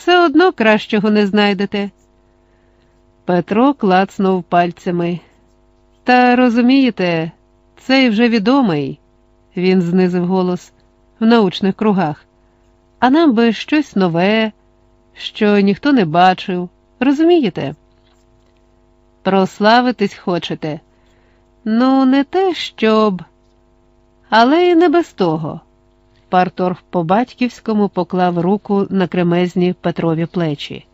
все одно кращого не знайдете. Петро клацнув пальцями. Та розумієте, цей вже відомий, він знизив голос в научних кругах. А нам би щось нове, що ніхто не бачив. Розумієте? Прославитись хочете? Ну, не те, щоб, але й не без того. Парторг по батьківському поклав руку на кремезні Петрові плечі.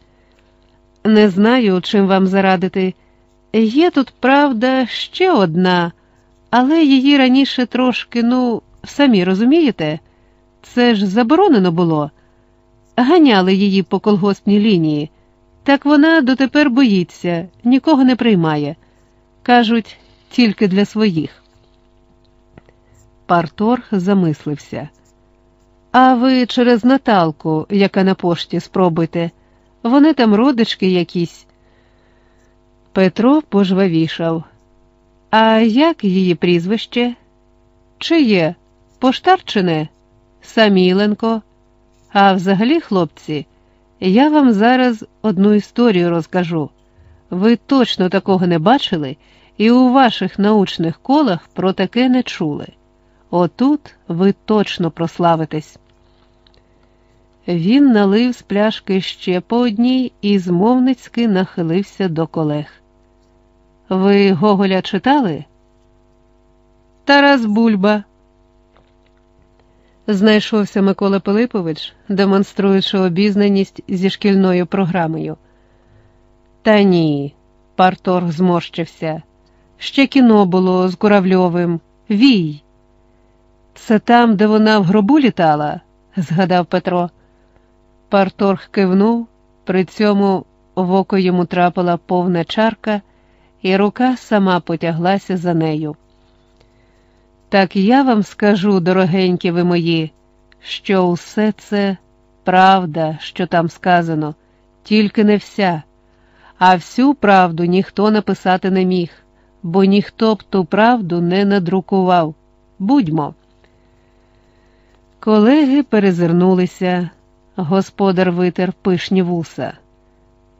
Не знаю, чим вам зарадити. Є тут, правда, ще одна, але її раніше трошки, ну, самі розумієте, це ж заборонено було. Ганяли її по колгоспній лінії, так вона дотепер боїться, нікого не приймає. Кажуть, тільки для своїх. Парторг замислився. А ви через Наталку, яка на пошті, спробуйте. Вони там родички якісь. Петро пожвавішав. А як її прізвище? Чиє? Поштарчине? Саміленко. А взагалі, хлопці, я вам зараз одну історію розкажу. Ви точно такого не бачили і у ваших научних колах про таке не чули. Отут ви точно прославитесь. Він налив з пляшки ще по одній і змовницьки нахилився до колег. Ви Гоголя читали? Тарас Бульба. Знайшовся Микола Пилипович, демонструючи обізнаність зі шкільною програмою. Та ні, Парторг зморщився. Ще кіно було з Куравльовим. Вій. Це там, де вона в гробу літала, згадав Петро. Парторг кивнув, при цьому в око йому трапила повна чарка, і рука сама потяглася за нею. Так я вам скажу, дорогенькі ви мої, що усе це правда, що там сказано, тільки не вся, а всю правду ніхто написати не міг, бо ніхто б ту правду не надрукував. Будьмо. Колеги перезирнулися. Господар витер пишні вуса.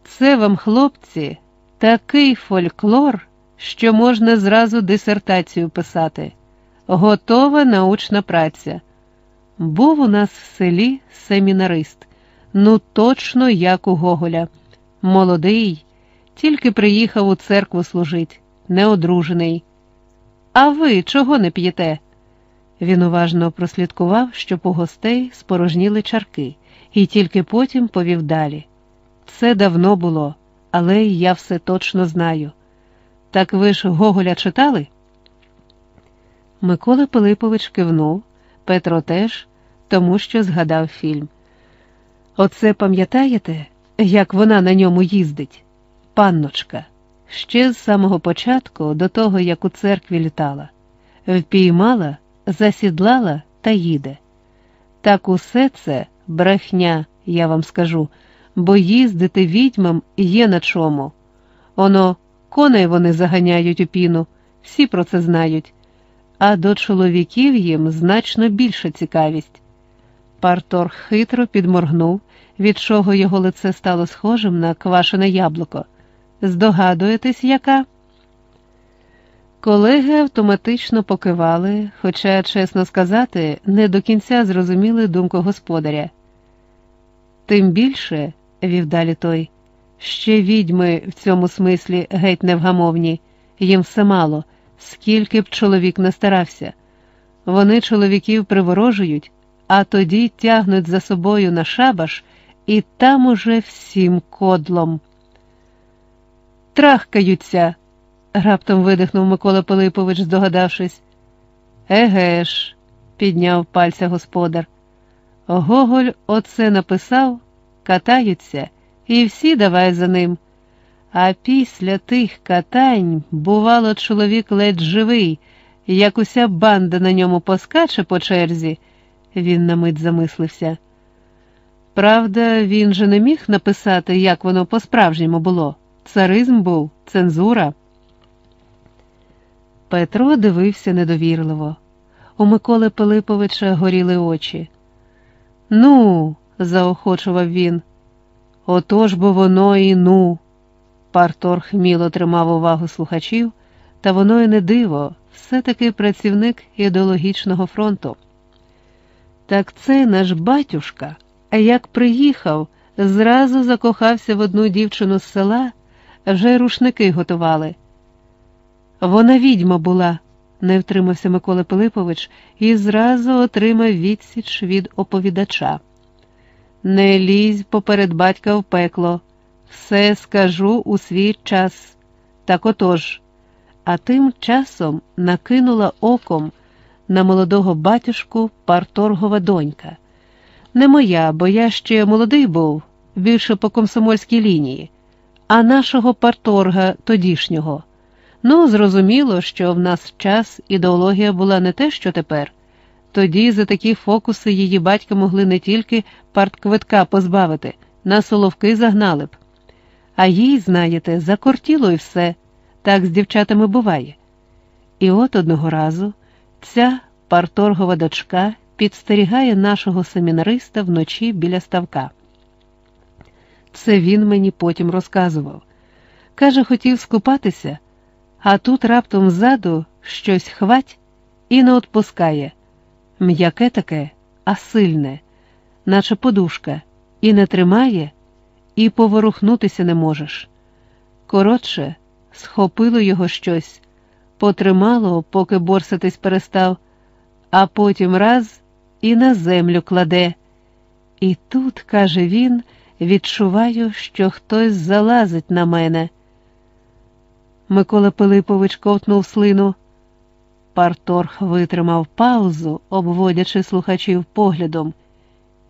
Це вам, хлопці, такий фольклор, що можна зразу дисертацію писати. Готова научна праця. Був у нас в селі семінарист, ну точно як у Гоголя. Молодий, тільки приїхав у церкву служить, неодружений. А ви чого не п'єте? Він уважно прослідкував, щоб у гостей спорожніли чарки і тільки потім повів далі. Це давно було, але я все точно знаю. Так ви ж Гоголя читали? Микола Пилипович кивнув, Петро теж, тому що згадав фільм. Оце пам'ятаєте, як вона на ньому їздить? Панночка, ще з самого початку, до того, як у церкві літала, впіймала, засідлала та їде. Так усе це брехня, я вам скажу, бо їздити відьмам є на чому. Оно, коней вони заганяють у піну, всі про це знають, а до чоловіків їм значно більша цікавість. Партор хитро підморгнув, від чого його лице стало схожим на квашене яблуко. Здогадуєтесь, яка? Колеги автоматично покивали, хоча, чесно сказати, не до кінця зрозуміли думку господаря. Тим більше, вів далі той, ще відьми в цьому смислі геть невгамовні, їм все мало, скільки б чоловік не старався. Вони чоловіків приворожують, а тоді тягнуть за собою на шабаш і там уже всім кодлом. Трахкаються, раптом видихнув Микола Пилипович, здогадавшись. Еге ж, підняв пальця господар. Гоголь оце написав, катаються, і всі давай за ним. А після тих катань, бувало, чоловік ледь живий, як уся банда на ньому поскаче по черзі, він на мить замислився. Правда, він же не міг написати, як воно по-справжньому було. Царизм був, цензура. Петро дивився недовірливо. У Миколи Пилиповича горіли очі. Ну, заохочував він, Отож бо воно і ну. Парторг міло тримав увагу слухачів, та воно і не диво, все-таки працівник ідеологічного фронту. Так це наш батюшка, а як приїхав, зразу закохався в одну дівчину з села, вже й рушники готували. Вона відьма була, не втримався Микола Пилипович і зразу отримав відсіч від оповідача. Не лізь поперед батька в пекло, все скажу у свій час. Так отож, а тим часом накинула оком на молодого батюшку парторгова донька. Не моя, бо я ще молодий був, більше по комсомольській лінії, а нашого парторга тодішнього. Ну, зрозуміло, що в нас час ідеологія була не те, що тепер. Тоді за такі фокуси її батька могли не тільки партквитка позбавити, на соловки загнали б. А їй, знаєте, закортіло і все, так з дівчатами буває. І от одного разу ця парторгова дочка підстерігає нашого семінариста вночі біля ставка. Це він мені потім розказував. Каже, хотів скупатися, а тут раптом ззаду щось хвать і не отпускає. М'яке таке, а сильне, наче подушка, і не тримає, і поворухнутися не можеш. Коротше, схопило його щось, потримало, поки борсатись перестав, а потім раз і на землю кладе. І тут, каже він, відчуваю, що хтось залазить на мене. Микола Пилипович ковтнув слину. Парторг витримав паузу, обводячи слухачів поглядом,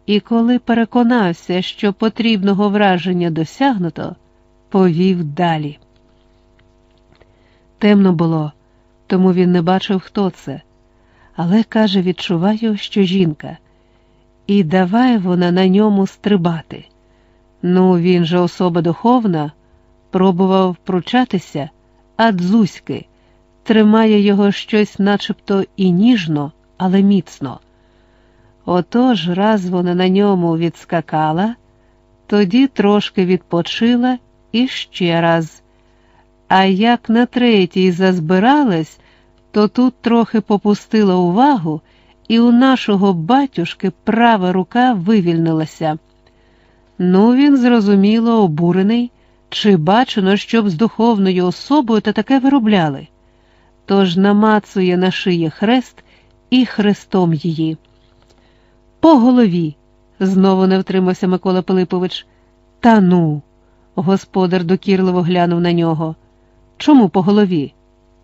і коли переконався, що потрібного враження досягнуто, повів далі. Темно було, тому він не бачив, хто це, але, каже, відчуваю, що жінка, і давай вона на ньому стрибати. Ну, він же особа духовна, пробував пручатися, а дзузьки тримає його щось начебто і ніжно, але міцно. Отож раз вона на ньому відскакала, тоді трошки відпочила і ще раз. А як на третій зазбиралась, то тут трохи попустила увагу, і у нашого батюшки права рука вивільнилася. Ну, він зрозуміло обурений, чи бачено, щоб з духовною особою та таке виробляли тож намацує на шиї хрест і хрестом її. По голові, знову не втримався Микола Пилипович. Та ну, господар докірливо глянув на нього. Чому по голові?